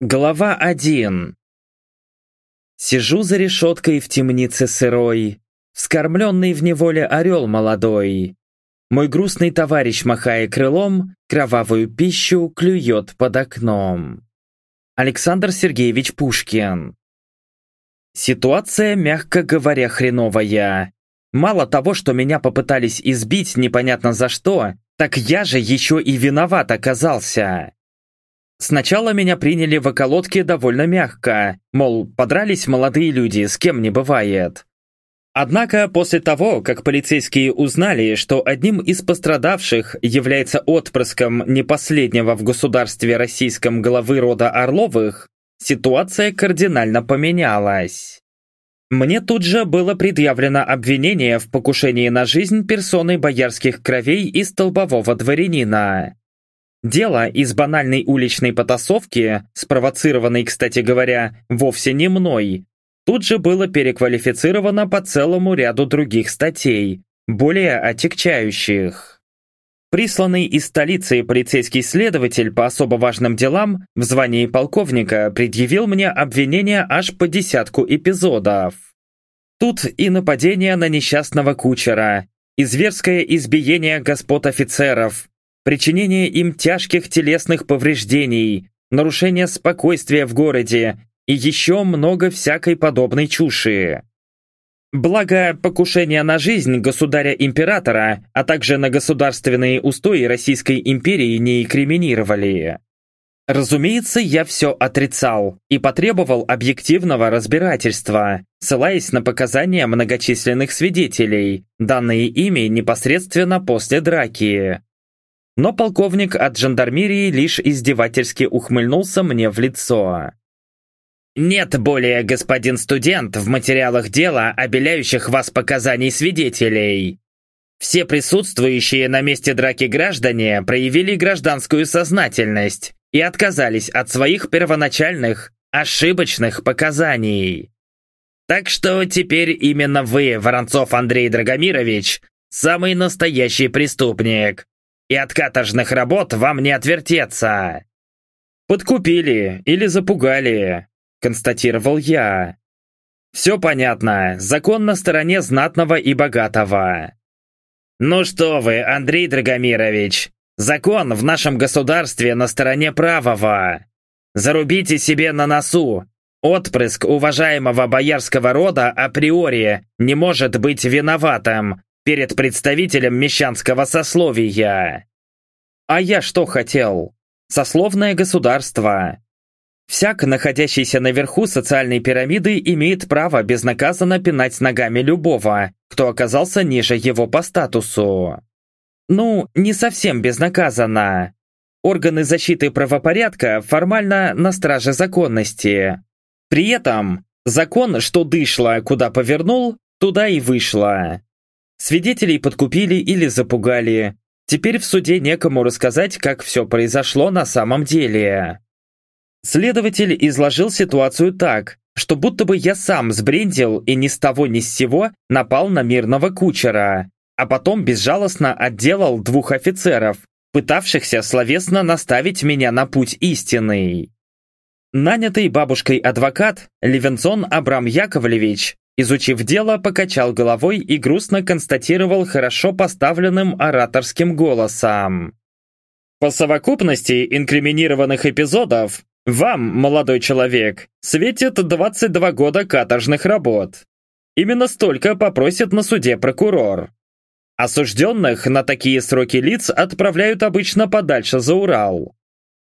Глава 1 Сижу за решеткой в темнице сырой, Вскормленный в неволе орел молодой. Мой грустный товарищ, махая крылом, Кровавую пищу клюет под окном. Александр Сергеевич Пушкин Ситуация, мягко говоря, хреновая. Мало того, что меня попытались избить непонятно за что, так я же еще и виноват оказался. Сначала меня приняли в околотке довольно мягко, мол, подрались молодые люди, с кем не бывает. Однако после того, как полицейские узнали, что одним из пострадавших является отпрыском не последнего в государстве российском главы рода Орловых, ситуация кардинально поменялась. Мне тут же было предъявлено обвинение в покушении на жизнь персоны боярских кровей и столбового дворянина. Дело из банальной уличной потасовки, спровоцированной, кстати говоря, вовсе не мной, тут же было переквалифицировано по целому ряду других статей, более отягчающих. Присланный из столицы полицейский следователь по особо важным делам в звании полковника предъявил мне обвинение аж по десятку эпизодов. Тут и нападение на несчастного кучера, и зверское избиение господ офицеров, причинение им тяжких телесных повреждений, нарушение спокойствия в городе и еще много всякой подобной чуши. Благо, покушение на жизнь государя-императора, а также на государственные устои Российской империи не инкриминировали. Разумеется, я все отрицал и потребовал объективного разбирательства, ссылаясь на показания многочисленных свидетелей, данные ими непосредственно после драки. Но полковник от жандармерии лишь издевательски ухмыльнулся мне в лицо. «Нет более, господин студент, в материалах дела, обеляющих вас показаний свидетелей. Все присутствующие на месте драки граждане проявили гражданскую сознательность и отказались от своих первоначальных, ошибочных показаний. Так что теперь именно вы, Воронцов Андрей Драгомирович, самый настоящий преступник, и от каторжных работ вам не отвертеться. Подкупили или запугали, констатировал я. Все понятно, закон на стороне знатного и богатого. Ну что вы, Андрей Драгомирович, закон в нашем государстве на стороне правого. Зарубите себе на носу. Отпрыск уважаемого боярского рода априори не может быть виноватым перед представителем мещанского сословия. А я что хотел? Сословное государство. Всяк, находящийся наверху социальной пирамиды, имеет право безнаказанно пинать ногами любого, кто оказался ниже его по статусу. Ну, не совсем безнаказанно. Органы защиты правопорядка формально на страже законности. При этом закон, что дышло, куда повернул, туда и вышло. Свидетелей подкупили или запугали. Теперь в суде некому рассказать, как все произошло на самом деле. Следователь изложил ситуацию так, что будто бы я сам сбрендил и ни с того ни с сего напал на мирного кучера, а потом безжалостно отделал двух офицеров, пытавшихся словесно наставить меня на путь истинный. Нанятый бабушкой адвокат Левенсон Абрам Яковлевич Изучив дело, покачал головой и грустно констатировал хорошо поставленным ораторским голосом. По совокупности инкриминированных эпизодов, вам, молодой человек, светит 22 года каторжных работ. Именно столько попросит на суде прокурор. Осужденных на такие сроки лиц отправляют обычно подальше за Урал.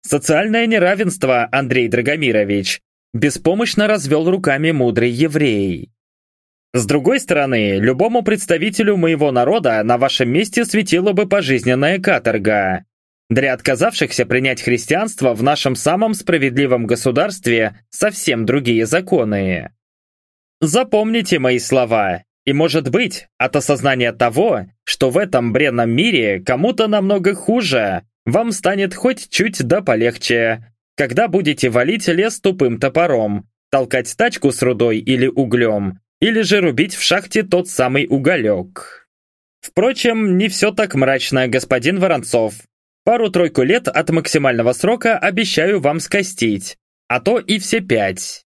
Социальное неравенство, Андрей Драгомирович, беспомощно развел руками мудрый еврей. С другой стороны, любому представителю моего народа на вашем месте светила бы пожизненная каторга. Для отказавшихся принять христианство в нашем самом справедливом государстве совсем другие законы. Запомните мои слова, и может быть, от осознания того, что в этом бренном мире кому-то намного хуже, вам станет хоть чуть да полегче, когда будете валить лес тупым топором, толкать тачку с рудой или углем, или же рубить в шахте тот самый уголек. Впрочем, не все так мрачно, господин Воронцов. Пару-тройку лет от максимального срока обещаю вам скостить. а то и все пять.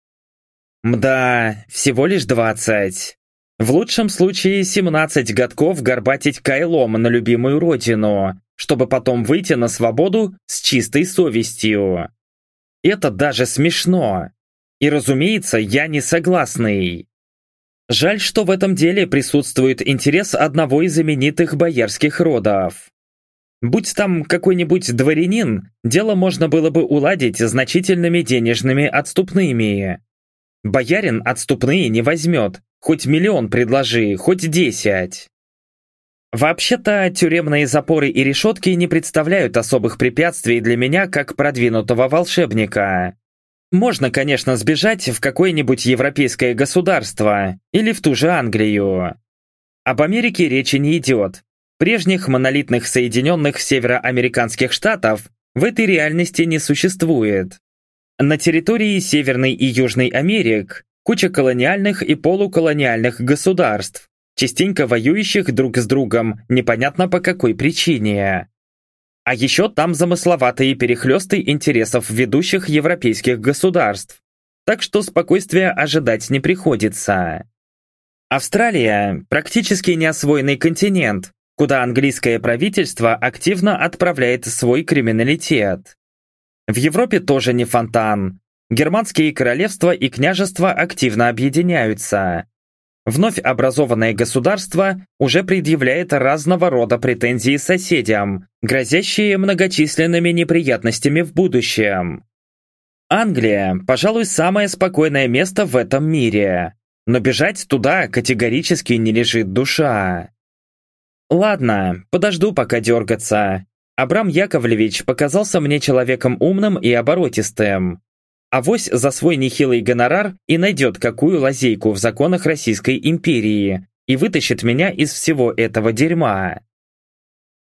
Мда, всего лишь двадцать. В лучшем случае 17 годков горбатить кайлом на любимую родину, чтобы потом выйти на свободу с чистой совестью. Это даже смешно. И разумеется, я не согласный. Жаль, что в этом деле присутствует интерес одного из знаменитых боярских родов. Будь там какой-нибудь дворянин, дело можно было бы уладить значительными денежными отступными. Боярин отступные не возьмет, хоть миллион предложи, хоть десять. Вообще-то, тюремные запоры и решетки не представляют особых препятствий для меня как продвинутого волшебника. Можно, конечно, сбежать в какое-нибудь европейское государство или в ту же Англию. Об Америке речи не идет. Прежних монолитных Соединенных Североамериканских Штатов в этой реальности не существует. На территории Северной и Южной Америк куча колониальных и полуколониальных государств, частенько воюющих друг с другом, непонятно по какой причине. А еще там замысловатые перехлесты интересов ведущих европейских государств, так что спокойствия ожидать не приходится. Австралия – практически неосвоенный континент, куда английское правительство активно отправляет свой криминалитет. В Европе тоже не фонтан. Германские королевства и княжества активно объединяются. Вновь образованное государство уже предъявляет разного рода претензии соседям, грозящие многочисленными неприятностями в будущем. Англия, пожалуй, самое спокойное место в этом мире, но бежать туда категорически не лежит душа. Ладно, подожду пока дергаться. Абрам Яковлевич показался мне человеком умным и оборотистым. Авось за свой нехилый гонорар и найдет какую лазейку в законах Российской империи и вытащит меня из всего этого дерьма.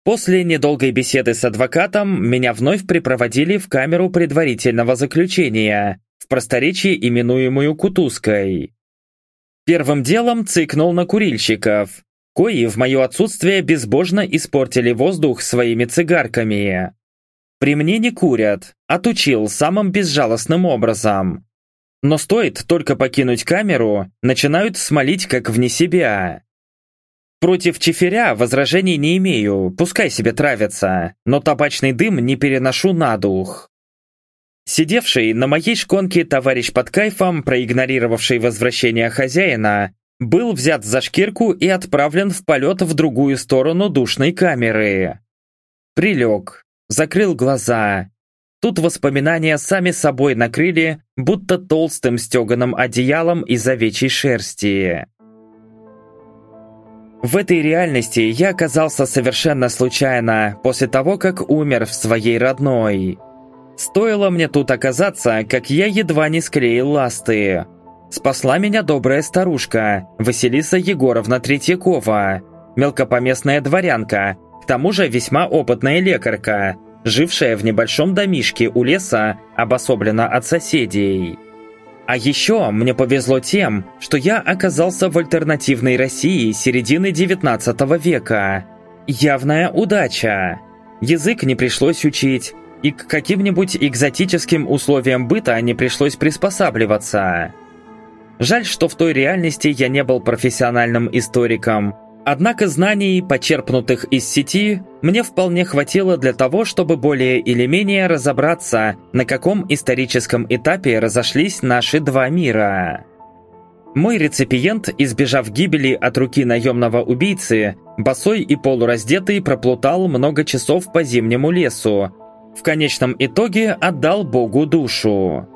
После недолгой беседы с адвокатом меня вновь припроводили в камеру предварительного заключения, в просторечии именуемую Кутузкой. Первым делом цикнул на курильщиков, кои в мое отсутствие безбожно испортили воздух своими цигарками. При мне не курят, отучил самым безжалостным образом. Но стоит только покинуть камеру, начинают смолить как вне себя. Против чеферя возражений не имею, пускай себе травятся, но табачный дым не переношу на дух. Сидевший на моей шконке товарищ под кайфом, проигнорировавший возвращение хозяина, был взят за шкирку и отправлен в полет в другую сторону душной камеры. Прилег, закрыл глаза. Тут воспоминания сами собой накрыли, будто толстым стеганым одеялом из овечьей шерсти. В этой реальности я оказался совершенно случайно, после того, как умер в своей родной. Стоило мне тут оказаться, как я едва не склеил ласты. Спасла меня добрая старушка, Василиса Егоровна Третьякова, мелкопоместная дворянка, к тому же весьма опытная лекарка, жившая в небольшом домишке у леса, обособлена от соседей. А еще мне повезло тем, что я оказался в альтернативной России середины 19 века. Явная удача. Язык не пришлось учить, и к каким-нибудь экзотическим условиям быта не пришлось приспосабливаться. Жаль, что в той реальности я не был профессиональным историком, Однако знаний, почерпнутых из сети, мне вполне хватило для того, чтобы более или менее разобраться, на каком историческом этапе разошлись наши два мира. Мой реципиент, избежав гибели от руки наемного убийцы, босой и полураздетый проплутал много часов по зимнему лесу. В конечном итоге отдал Богу душу.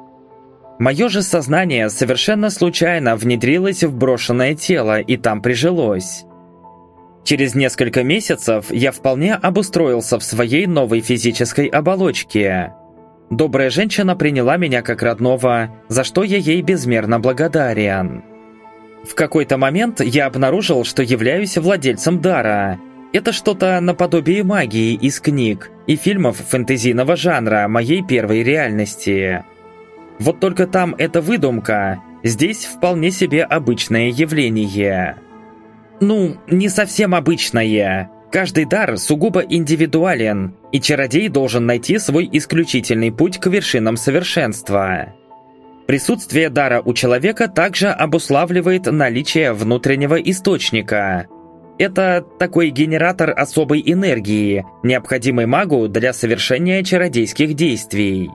Мое же сознание совершенно случайно внедрилось в брошенное тело и там прижилось. Через несколько месяцев я вполне обустроился в своей новой физической оболочке. Добрая женщина приняла меня как родного, за что я ей безмерно благодарен. В какой-то момент я обнаружил, что являюсь владельцем дара. Это что-то наподобие магии из книг и фильмов фэнтезийного жанра моей первой реальности. Вот только там это выдумка, здесь вполне себе обычное явление. Ну, не совсем обычное. Каждый дар сугубо индивидуален, и чародей должен найти свой исключительный путь к вершинам совершенства. Присутствие дара у человека также обуславливает наличие внутреннего источника. Это такой генератор особой энергии, необходимый магу для совершения чародейских действий.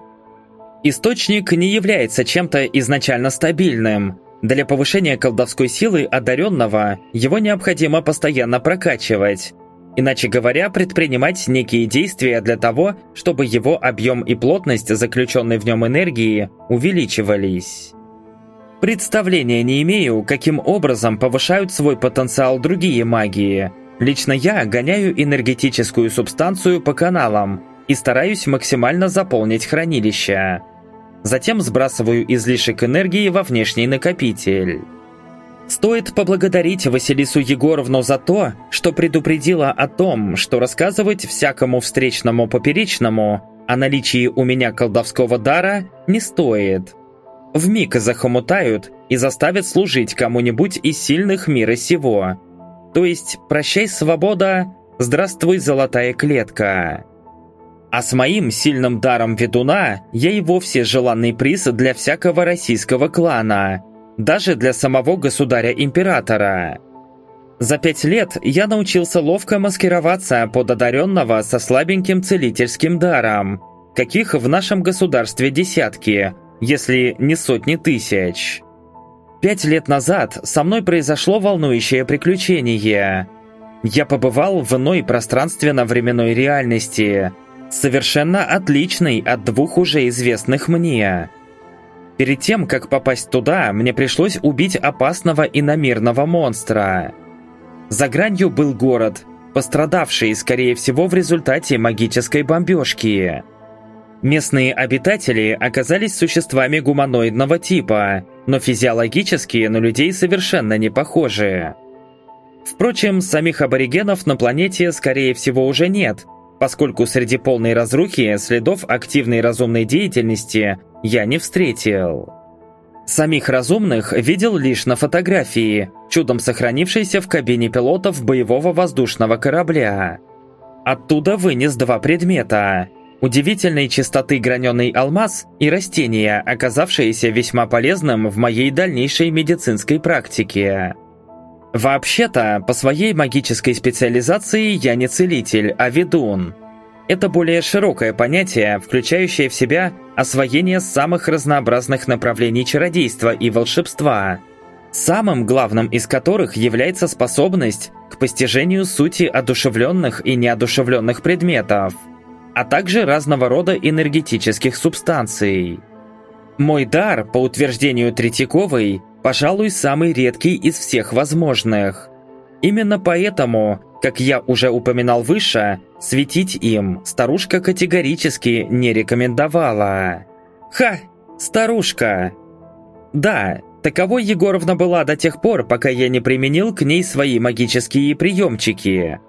Источник не является чем-то изначально стабильным. Для повышения колдовской силы одаренного его необходимо постоянно прокачивать. Иначе говоря, предпринимать некие действия для того, чтобы его объем и плотность заключенной в нем энергии увеличивались. Представления не имею, каким образом повышают свой потенциал другие магии. Лично я гоняю энергетическую субстанцию по каналам и стараюсь максимально заполнить хранилище. Затем сбрасываю излишек энергии во внешний накопитель. Стоит поблагодарить Василису Егоровну за то, что предупредила о том, что рассказывать всякому встречному поперечному о наличии у меня колдовского дара не стоит. Вмиг захомутают и заставят служить кому-нибудь из сильных мира сего. То есть, прощай, свобода, здравствуй, золотая клетка. А с моим сильным даром ведуна я и вовсе желанный приз для всякого российского клана, даже для самого государя-императора. За пять лет я научился ловко маскироваться под одаренного со слабеньким целительским даром, каких в нашем государстве десятки, если не сотни тысяч. Пять лет назад со мной произошло волнующее приключение. Я побывал в иной пространственно-временной реальности – совершенно отличный от двух уже известных мне. Перед тем, как попасть туда, мне пришлось убить опасного иномирного монстра. За гранью был город, пострадавший, скорее всего, в результате магической бомбежки. Местные обитатели оказались существами гуманоидного типа, но физиологически на людей совершенно не похожи. Впрочем, самих аборигенов на планете, скорее всего, уже нет, поскольку среди полной разрухи следов активной разумной деятельности я не встретил. Самих разумных видел лишь на фотографии, чудом сохранившейся в кабине пилотов боевого воздушного корабля. Оттуда вынес два предмета – удивительной чистоты граненый алмаз и растения, оказавшиеся весьма полезным в моей дальнейшей медицинской практике. Вообще-то, по своей магической специализации я не целитель, а ведун. Это более широкое понятие, включающее в себя освоение самых разнообразных направлений чародейства и волшебства, самым главным из которых является способность к постижению сути одушевленных и неодушевленных предметов, а также разного рода энергетических субстанций. Мой дар, по утверждению Третьяковой, пожалуй, самый редкий из всех возможных. Именно поэтому, как я уже упоминал выше, светить им старушка категорически не рекомендовала. Ха! Старушка! Да, таковой Егоровна была до тех пор, пока я не применил к ней свои магические приемчики.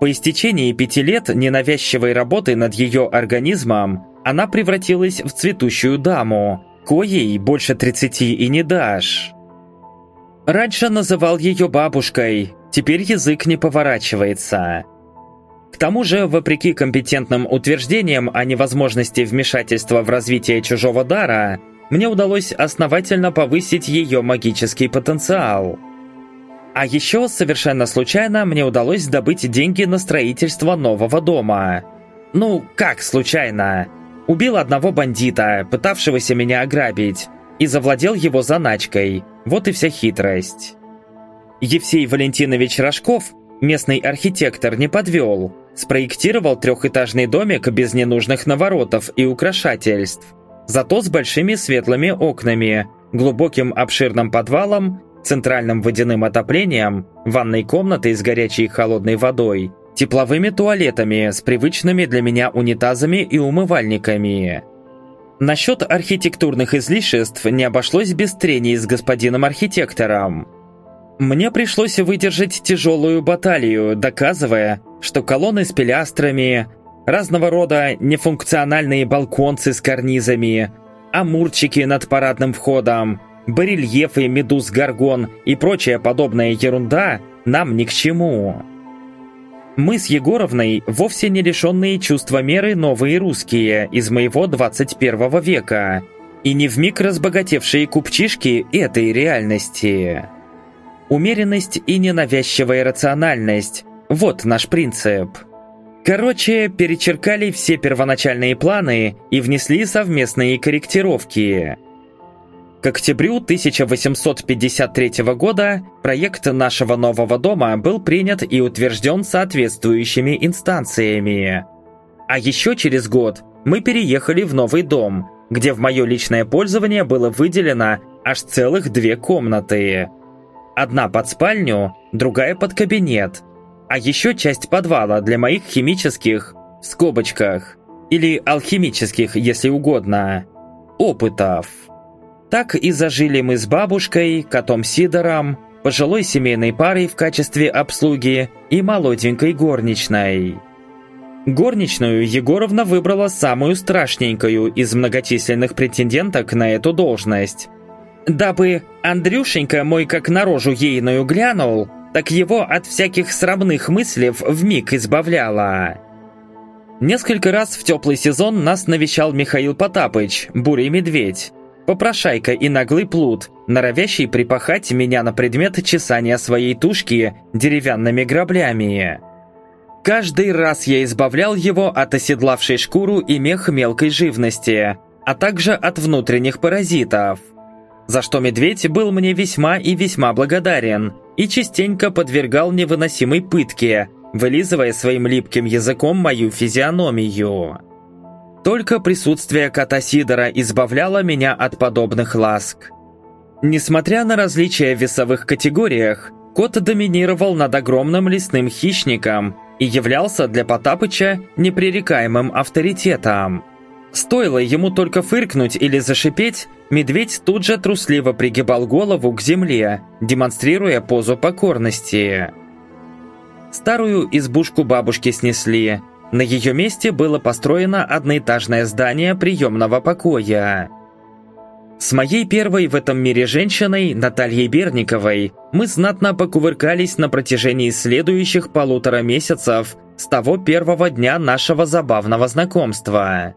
По истечении пяти лет ненавязчивой работы над ее организмом она превратилась в цветущую даму, коей больше 30 и не дашь. Раньше называл ее бабушкой, теперь язык не поворачивается. К тому же, вопреки компетентным утверждениям о невозможности вмешательства в развитие чужого дара, мне удалось основательно повысить ее магический потенциал. А еще совершенно случайно мне удалось добыть деньги на строительство нового дома. Ну, как случайно? Убил одного бандита, пытавшегося меня ограбить, и завладел его заначкой. Вот и вся хитрость. Евсей Валентинович Рожков, местный архитектор, не подвел. Спроектировал трехэтажный домик без ненужных наворотов и украшательств. Зато с большими светлыми окнами, глубоким обширным подвалом, центральным водяным отоплением, ванной комнатой с горячей и холодной водой тепловыми туалетами с привычными для меня унитазами и умывальниками. Насчет архитектурных излишеств не обошлось без трений с господином архитектором. Мне пришлось выдержать тяжелую баталию, доказывая, что колонны с пилястрами, разного рода нефункциональные балконцы с карнизами, амурчики над парадным входом, барельефы, медуз, горгон и прочая подобная ерунда нам ни к чему. Мы с Егоровной вовсе не лишенные чувства меры новые русские из моего 21 века и не вмиг разбогатевшие купчишки этой реальности. Умеренность и ненавязчивая рациональность – вот наш принцип. Короче, перечеркали все первоначальные планы и внесли совместные корректировки – к октябрю 1853 года проект нашего нового дома был принят и утвержден соответствующими инстанциями. А еще через год мы переехали в новый дом, где в мое личное пользование было выделено аж целых две комнаты. Одна под спальню, другая под кабинет, а еще часть подвала для моих химических, в скобочках, или алхимических, если угодно, опытов. Так и зажили мы с бабушкой, котом Сидором, пожилой семейной парой в качестве обслуги и молоденькой горничной. Горничную Егоровна выбрала самую страшненькую из многочисленных претенденток на эту должность. Дабы Андрюшенька мой как на рожу ейную глянул, так его от всяких срамных мыслей вмиг избавляла. Несколько раз в теплый сезон нас навещал Михаил Потапыч, бурый медведь, попрошайка и наглый плут, норовящий припахать меня на предмет чесания своей тушки деревянными граблями. Каждый раз я избавлял его от оседлавшей шкуру и мех мелкой живности, а также от внутренних паразитов. За что медведь был мне весьма и весьма благодарен и частенько подвергал невыносимой пытке, вылизывая своим липким языком мою физиономию. Только присутствие кота Сидора избавляло меня от подобных ласк. Несмотря на различия в весовых категориях, кот доминировал над огромным лесным хищником и являлся для Потапыча непререкаемым авторитетом. Стоило ему только фыркнуть или зашипеть, медведь тут же трусливо пригибал голову к земле, демонстрируя позу покорности. Старую избушку бабушки снесли, на ее месте было построено одноэтажное здание приемного покоя. С моей первой в этом мире женщиной, Натальей Берниковой, мы знатно покувыркались на протяжении следующих полутора месяцев с того первого дня нашего забавного знакомства.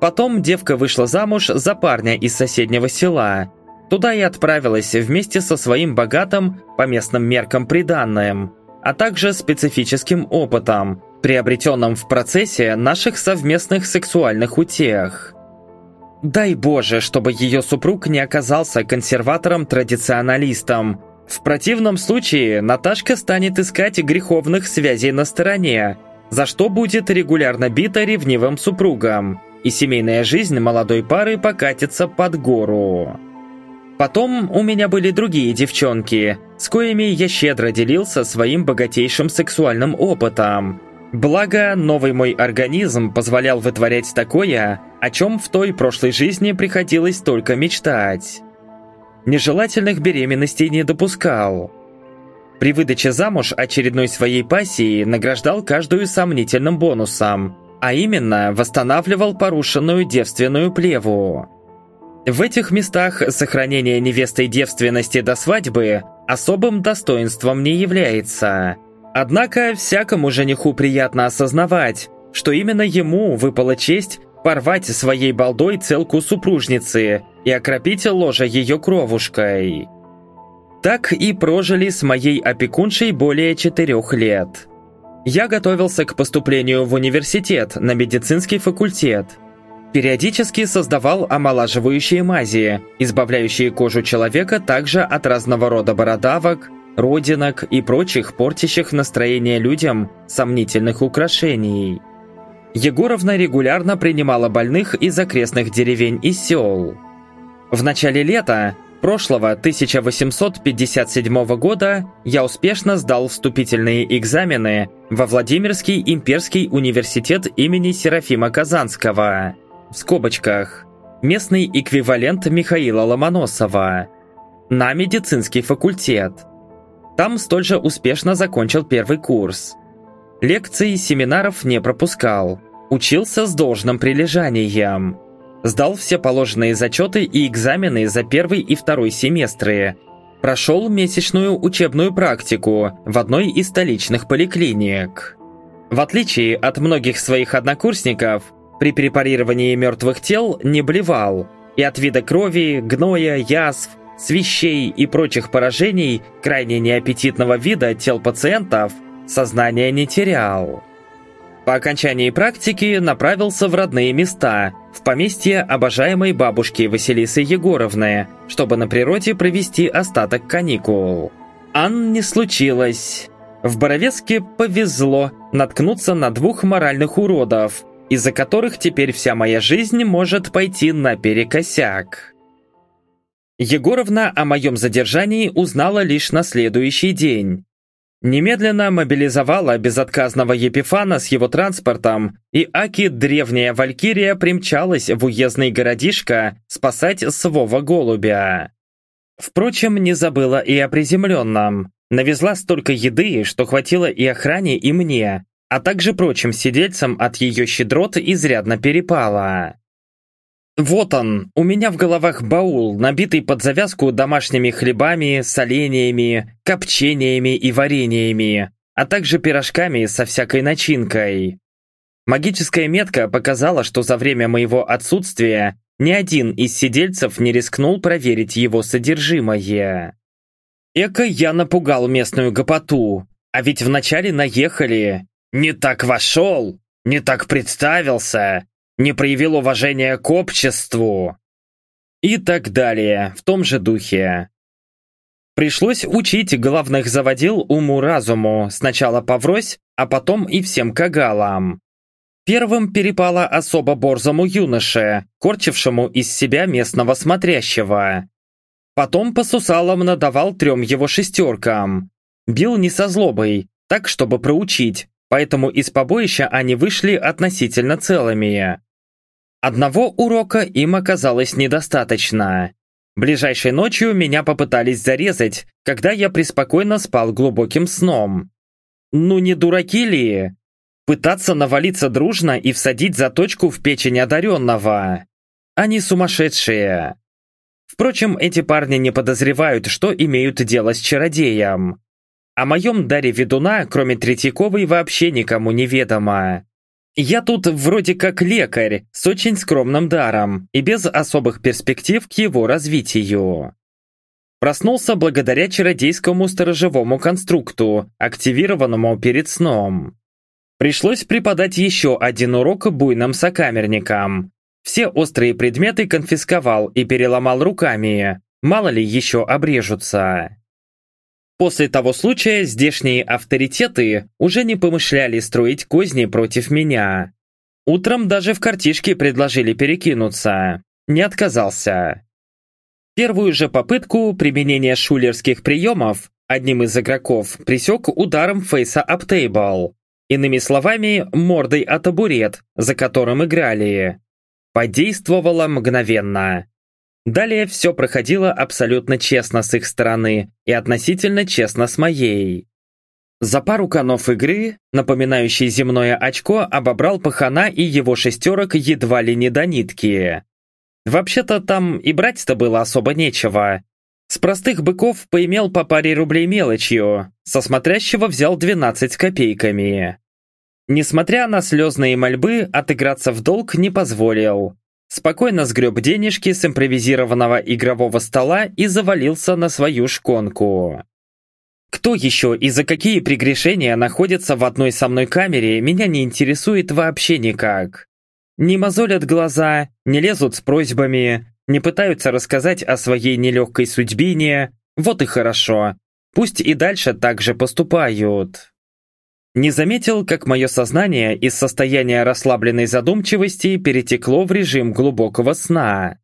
Потом девка вышла замуж за парня из соседнего села. Туда и отправилась вместе со своим богатым, по местным меркам приданным, а также специфическим опытом, приобретенном в процессе наших совместных сексуальных утех. Дай Боже, чтобы ее супруг не оказался консерватором-традиционалистом. В противном случае Наташка станет искать греховных связей на стороне, за что будет регулярно бита ревнивым супругом, и семейная жизнь молодой пары покатится под гору. Потом у меня были другие девчонки, с коими я щедро делился своим богатейшим сексуальным опытом, Благо, новый мой организм позволял вытворять такое, о чем в той прошлой жизни приходилось только мечтать. Нежелательных беременностей не допускал. При выдаче замуж очередной своей пассии награждал каждую сомнительным бонусом, а именно восстанавливал порушенную девственную плеву. В этих местах сохранение невестой девственности до свадьбы особым достоинством не является – Однако всякому жениху приятно осознавать, что именно ему выпала честь порвать своей балдой целку супружницы и окропить ложе ее кровушкой. Так и прожили с моей опекуншей более четырех лет. Я готовился к поступлению в университет на медицинский факультет. Периодически создавал омолаживающие мази, избавляющие кожу человека также от разного рода бородавок, родинок и прочих портящих настроение людям сомнительных украшений. Егоровна регулярно принимала больных из окрестных деревень и сел. В начале лета прошлого 1857 года я успешно сдал вступительные экзамены во Владимирский имперский университет имени Серафима Казанского, в скобочках, местный эквивалент Михаила Ломоносова, на медицинский факультет – там столь же успешно закончил первый курс. Лекций и семинаров не пропускал. Учился с должным прилежанием. Сдал все положенные зачеты и экзамены за первый и второй семестры. прошел месячную учебную практику в одной из столичных поликлиник. В отличие от многих своих однокурсников, при препарировании мертвых тел не блевал, и от вида крови, гноя, язв, свищей и прочих поражений крайне неаппетитного вида тел пациентов сознание не терял. По окончании практики направился в родные места, в поместье обожаемой бабушки Василисы Егоровны, чтобы на природе провести остаток каникул. Ан не случилось. В Боровеске повезло наткнуться на двух моральных уродов, из-за которых теперь вся моя жизнь может пойти наперекосяк. Егоровна о моем задержании узнала лишь на следующий день. Немедленно мобилизовала безотказного Епифана с его транспортом, и Аки древняя Валькирия примчалась в уездный городишко спасать свого голубя. Впрочем, не забыла и о приземленном. Навезла столько еды, что хватило и охране, и мне, а также прочим сидельцам от ее щедрот изрядно перепало. Вот он, у меня в головах баул, набитый под завязку домашними хлебами, соленьями, копчениями и вареньями, а также пирожками со всякой начинкой. Магическая метка показала, что за время моего отсутствия ни один из сидельцев не рискнул проверить его содержимое. Эко я напугал местную гопоту, а ведь вначале наехали. «Не так вошел, не так представился, не проявил уважения к обществу и так далее, в том же духе. Пришлось учить главных заводил уму-разуму, сначала поврось, а потом и всем кагалам. Первым перепало особо борзому юноше, корчившему из себя местного смотрящего. Потом по сусалам надавал трем его шестеркам. Бил не со злобой, так чтобы проучить, поэтому из побоища они вышли относительно целыми. Одного урока им оказалось недостаточно. Ближайшей ночью меня попытались зарезать, когда я преспокойно спал глубоким сном. Ну не дураки ли? Пытаться навалиться дружно и всадить заточку в печень одаренного. Они сумасшедшие. Впрочем, эти парни не подозревают, что имеют дело с чародеем. О моем даре ведуна, кроме Третьяковой, вообще никому не ведомо. Я тут вроде как лекарь, с очень скромным даром и без особых перспектив к его развитию. Проснулся благодаря чародейскому сторожевому конструкту, активированному перед сном. Пришлось преподать еще один урок буйным сокамерникам. Все острые предметы конфисковал и переломал руками, мало ли еще обрежутся. После того случая здешние авторитеты уже не помышляли строить козни против меня. Утром даже в картишке предложили перекинуться. Не отказался. Первую же попытку применения шулерских приемов одним из игроков присек ударом фейса об тейбл. Иными словами, мордой о табурет, за которым играли. Подействовало мгновенно. Далее все проходило абсолютно честно с их стороны и относительно честно с моей. За пару канов игры, напоминающий земное очко, обобрал пахана и его шестерок едва ли не до нитки. Вообще-то там и брать-то было особо нечего. С простых быков поимел по паре рублей мелочью, со смотрящего взял 12 копейками. Несмотря на слезные мольбы, отыграться в долг не позволил спокойно сгреб денежки с импровизированного игрового стола и завалился на свою шконку. Кто еще и за какие прегрешения находится в одной со мной камере, меня не интересует вообще никак. Не мозолят глаза, не лезут с просьбами, не пытаются рассказать о своей нелегкой судьбине. Вот и хорошо. Пусть и дальше так же поступают. Не заметил, как мое сознание из состояния расслабленной задумчивости перетекло в режим глубокого сна.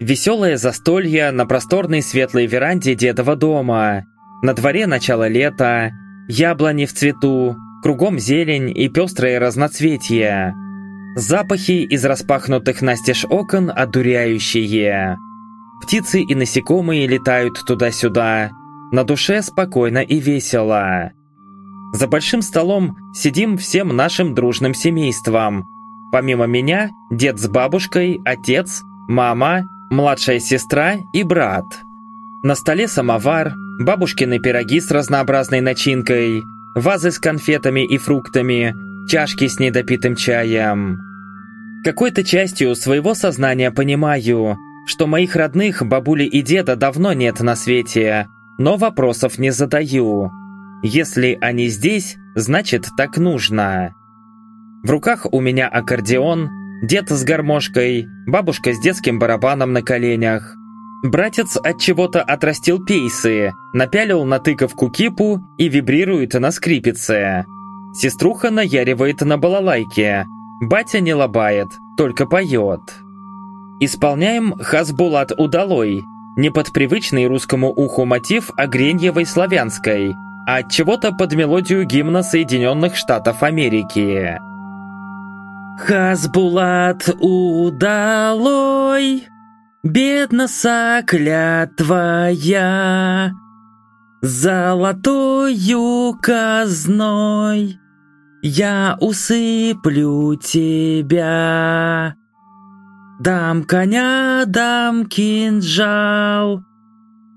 Веселое застолье на просторной светлой веранде дедова дома. На дворе начало лета, яблони в цвету, кругом зелень и пестрое разноцветие. Запахи из распахнутых настежь окон одуряющие. Птицы и насекомые летают туда-сюда. На душе спокойно и весело. За большим столом сидим всем нашим дружным семейством. Помимо меня, дед с бабушкой, отец, мама, младшая сестра и брат. На столе самовар, бабушкины пироги с разнообразной начинкой, вазы с конфетами и фруктами, чашки с недопитым чаем. Какой-то частью своего сознания понимаю, что моих родных, бабули и деда давно нет на свете, но вопросов не задаю. Если они здесь, значит так нужно. В руках у меня аккордеон, дед с гармошкой, бабушка с детским барабаном на коленях. Братец от чего-то отрастил пейсы, напялил на тыковку кипу и вибрирует на скрипице. Сеструха наяривает на балалайке. Батя не лобает, только поет. Исполняем «Хасбулат удалой», не под привычный русскому уху мотив Огреньевой славянской, а от чего-то под мелодию гимна Соединенных Штатов Америки. «Хасбулат удалой, бедна сокля твоя, золотою казной я усыплю тебя». Дам коня, дам кинжал,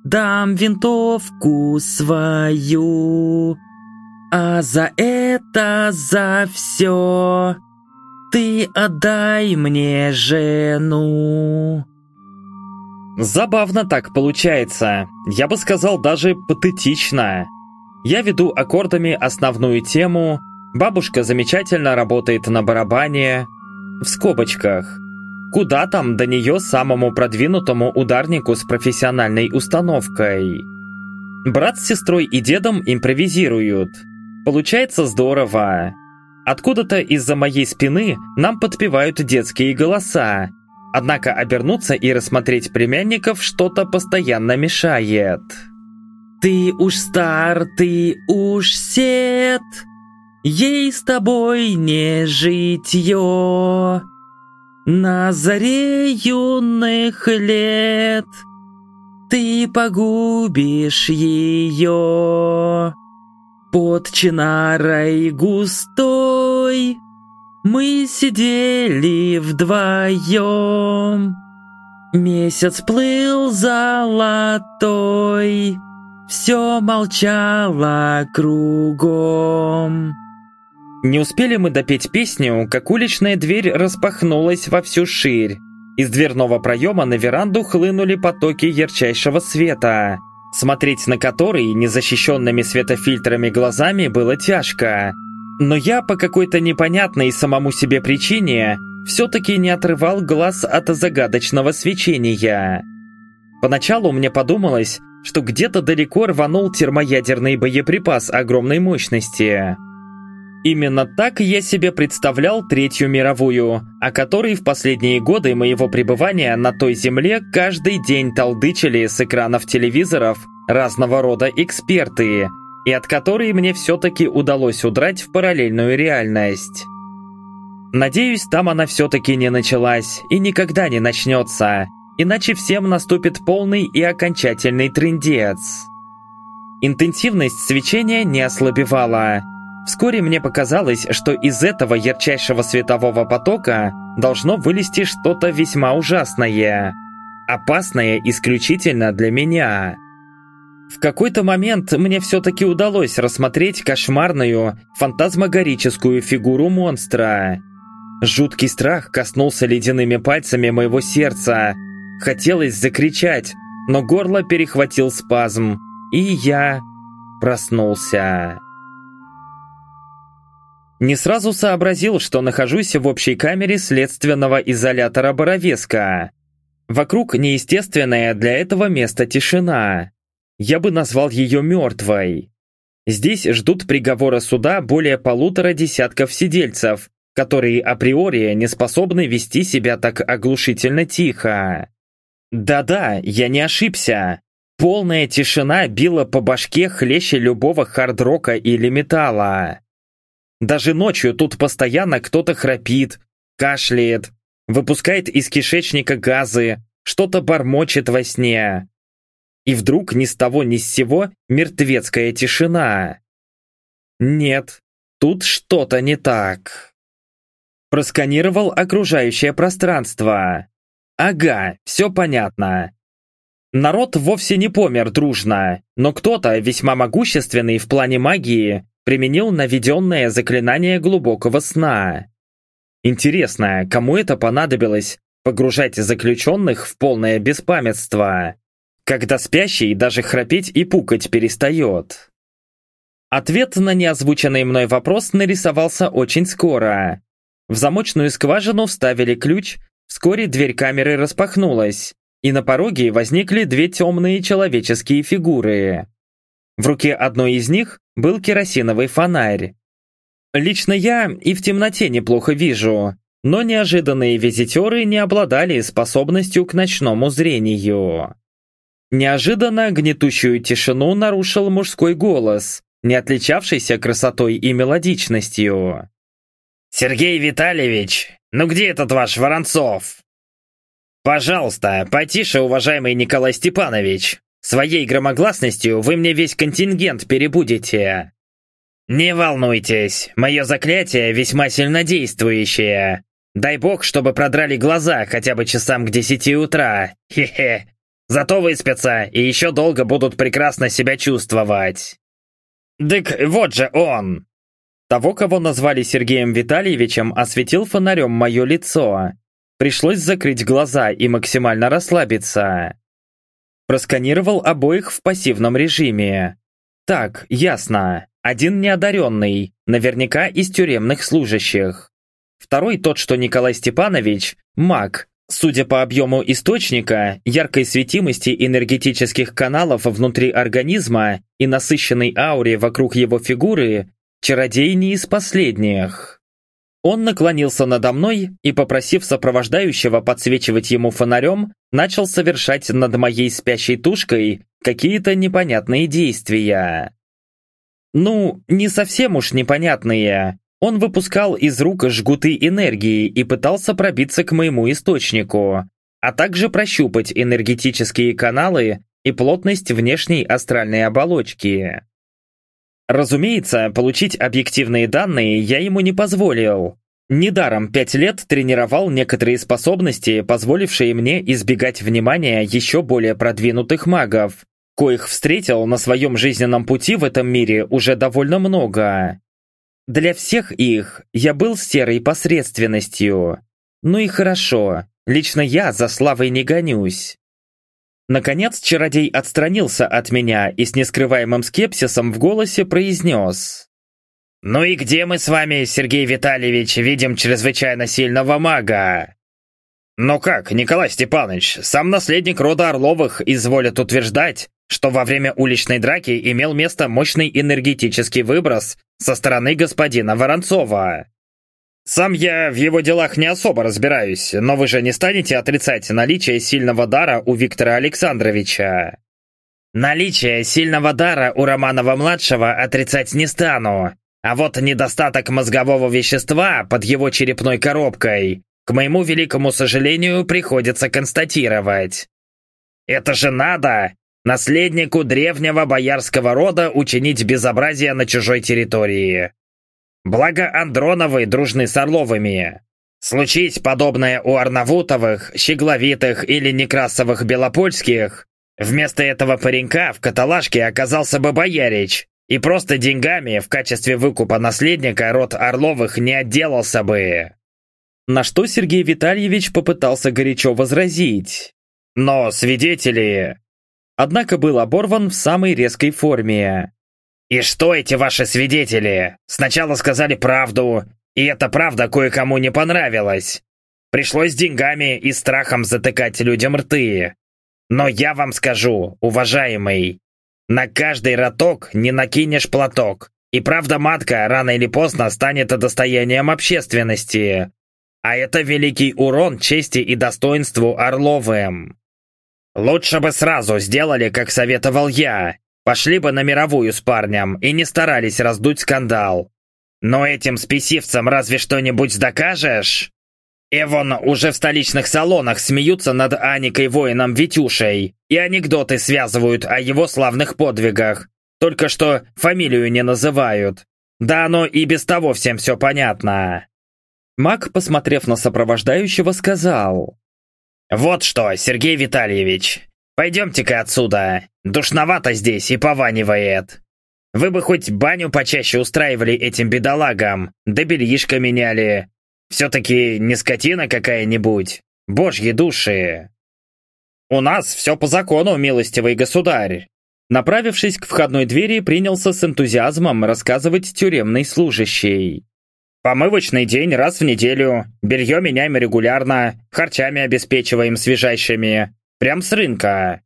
дам винтовку свою, а за это, за все ты отдай мне жену. Забавно так получается. Я бы сказал даже патетично. Я веду аккордами основную тему, бабушка замечательно работает на барабане, в скобочках. Куда там до нее самому продвинутому ударнику с профессиональной установкой? Брат с сестрой и дедом импровизируют. Получается здорово. Откуда-то из-за моей спины нам подпевают детские голоса. Однако обернуться и рассмотреть племянников что-то постоянно мешает. «Ты уж стар, ты уж сед, ей с тобой не житье!» На заре юных лет Ты погубишь ее Под чинарой густой Мы сидели вдвоем Месяц плыл золотой Все молчало кругом не успели мы допеть песню, как уличная дверь распахнулась во всю ширь. Из дверного проема на веранду хлынули потоки ярчайшего света, смотреть на который незащищенными светофильтрами глазами было тяжко. Но я по какой-то непонятной самому себе причине все-таки не отрывал глаз от загадочного свечения. Поначалу мне подумалось, что где-то далеко рванул термоядерный боеприпас огромной мощности. Именно так я себе представлял Третью мировую, о которой в последние годы моего пребывания на той земле каждый день толдычили с экранов телевизоров разного рода эксперты, и от которой мне все-таки удалось удрать в параллельную реальность. Надеюсь, там она все-таки не началась и никогда не начнется, иначе всем наступит полный и окончательный трендец. Интенсивность свечения не ослабевала – Вскоре мне показалось, что из этого ярчайшего светового потока должно вылезти что-то весьма ужасное. Опасное исключительно для меня. В какой-то момент мне все-таки удалось рассмотреть кошмарную, фантазмагорическую фигуру монстра. Жуткий страх коснулся ледяными пальцами моего сердца. Хотелось закричать, но горло перехватил спазм, и я проснулся. Не сразу сообразил, что нахожусь в общей камере следственного изолятора Боровеска. Вокруг неестественная для этого места тишина. Я бы назвал ее мертвой. Здесь ждут приговора суда более полутора десятков сидельцев, которые априори не способны вести себя так оглушительно тихо. Да-да, я не ошибся. Полная тишина била по башке хлеще любого хардрока или металла. Даже ночью тут постоянно кто-то храпит, кашляет, выпускает из кишечника газы, что-то бормочет во сне. И вдруг ни с того ни с сего мертвецкая тишина. Нет, тут что-то не так. Просканировал окружающее пространство. Ага, все понятно. Народ вовсе не помер дружно, но кто-то, весьма могущественный в плане магии, применил наведенное заклинание глубокого сна. Интересно, кому это понадобилось погружать заключенных в полное беспамятство, когда спящий даже храпеть и пукать перестает? Ответ на неозвученный мной вопрос нарисовался очень скоро. В замочную скважину вставили ключ, вскоре дверь камеры распахнулась, и на пороге возникли две темные человеческие фигуры. В руке одной из них был керосиновый фонарь. Лично я и в темноте неплохо вижу, но неожиданные визитеры не обладали способностью к ночному зрению. Неожиданно гнетущую тишину нарушил мужской голос, не отличавшийся красотой и мелодичностью. «Сергей Витальевич, ну где этот ваш Воронцов?» «Пожалуйста, потише, уважаемый Николай Степанович. Своей громогласностью вы мне весь контингент перебудете». «Не волнуйтесь, мое заклятие весьма сильнодействующее. Дай бог, чтобы продрали глаза хотя бы часам к десяти утра. Хе-хе. Зато выспятся и еще долго будут прекрасно себя чувствовать». «Дык, вот же он!» Того, кого назвали Сергеем Витальевичем, осветил фонарем мое лицо. Пришлось закрыть глаза и максимально расслабиться. Просканировал обоих в пассивном режиме. Так, ясно. Один неодаренный, наверняка из тюремных служащих. Второй тот, что Николай Степанович, маг. Судя по объему источника, яркой светимости энергетических каналов внутри организма и насыщенной ауре вокруг его фигуры, чародей не из последних. Он наклонился надо мной и, попросив сопровождающего подсвечивать ему фонарем, начал совершать над моей спящей тушкой какие-то непонятные действия. Ну, не совсем уж непонятные. Он выпускал из рук жгуты энергии и пытался пробиться к моему источнику, а также прощупать энергетические каналы и плотность внешней астральной оболочки. Разумеется, получить объективные данные я ему не позволил. Недаром пять лет тренировал некоторые способности, позволившие мне избегать внимания еще более продвинутых магов, коих встретил на своем жизненном пути в этом мире уже довольно много. Для всех их я был серой посредственностью. Ну и хорошо, лично я за славой не гонюсь. Наконец чародей отстранился от меня и с нескрываемым скепсисом в голосе произнес. «Ну и где мы с вами, Сергей Витальевич, видим чрезвычайно сильного мага?» «Ну как, Николай Степанович, сам наследник рода Орловых изволит утверждать, что во время уличной драки имел место мощный энергетический выброс со стороны господина Воронцова. Сам я в его делах не особо разбираюсь, но вы же не станете отрицать наличие сильного дара у Виктора Александровича. Наличие сильного дара у Романова-младшего отрицать не стану, а вот недостаток мозгового вещества под его черепной коробкой, к моему великому сожалению, приходится констатировать. Это же надо наследнику древнего боярского рода учинить безобразие на чужой территории. Благо Андроновы дружны с Орловыми. Случись подобное у Арнавутовых, Щегловитых или Некрасовых Белопольских, вместо этого паренька в каталажке оказался бы боярич, и просто деньгами в качестве выкупа наследника род Орловых не отделался бы. На что Сергей Витальевич попытался горячо возразить. Но свидетели однако был оборван в самой резкой форме. «И что эти ваши свидетели? Сначала сказали правду, и эта правда кое-кому не понравилась. Пришлось деньгами и страхом затыкать людям рты. Но я вам скажу, уважаемый, на каждый роток не накинешь платок, и правда матка рано или поздно станет достоянием общественности. А это великий урон чести и достоинству Орловым. Лучше бы сразу сделали, как советовал я. Пошли бы на мировую с парнем и не старались раздуть скандал. Но этим спесивцам разве что-нибудь докажешь? Эвон уже в столичных салонах смеются над Аникой воином Витюшей и анекдоты связывают о его славных подвигах. Только что фамилию не называют. Да оно и без того всем все понятно. Мак, посмотрев на сопровождающего, сказал. «Вот что, Сергей Витальевич, Пойдемте-ка отсюда. Душновато здесь и пованивает. Вы бы хоть баню почаще устраивали этим бедолагам, да бельишко меняли. Все-таки не скотина какая-нибудь. Божьи души. У нас все по закону, милостивый государь. Направившись к входной двери, принялся с энтузиазмом рассказывать тюремный служащий. Помывочный день раз в неделю, белье меняем регулярно, харчами обеспечиваем свежайшими. Прям с рынка.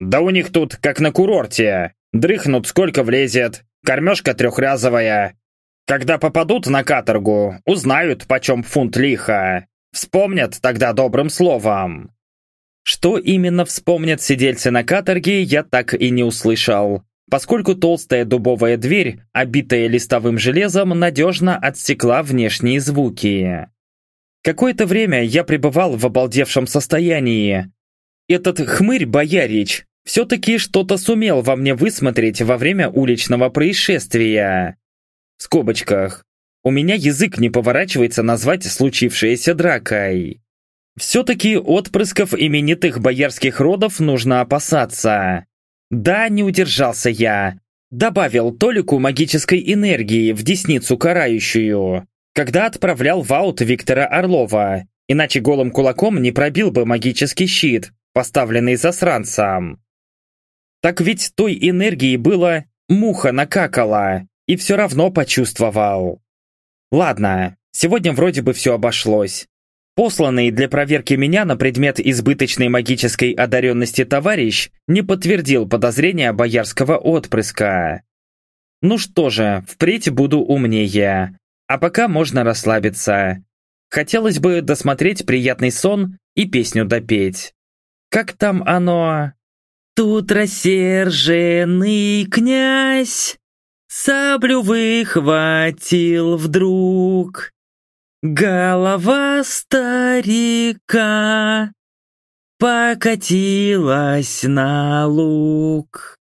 Да у них тут, как на курорте. Дрыхнут сколько влезет, кормежка трехразовая. Когда попадут на каторгу, узнают, почем фунт лиха. Вспомнят тогда добрым словом. Что именно вспомнят сидельцы на каторге, я так и не услышал поскольку толстая дубовая дверь, обитая листовым железом, надежно отсекла внешние звуки. Какое-то время я пребывал в обалдевшем состоянии. Этот хмырь Боярич все-таки что-то сумел во мне высмотреть во время уличного происшествия. В скобочках. У меня язык не поворачивается назвать случившееся дракой. Все-таки отпрысков именитых боярских родов нужно опасаться. Да, не удержался я. Добавил Толику магической энергии в десницу карающую, когда отправлял в аут Виктора Орлова, иначе голым кулаком не пробил бы магический щит, поставленный засранцем. Так ведь той энергии было муха накакала, и все равно почувствовал. Ладно, сегодня вроде бы все обошлось. Посланный для проверки меня на предмет избыточной магической одаренности товарищ не подтвердил подозрения боярского отпрыска. Ну что же, впредь буду умнее. А пока можно расслабиться. Хотелось бы досмотреть приятный сон и песню допеть. Как там оно? Тут рассерженный князь Саблю выхватил вдруг Голова старика покатилась на луг.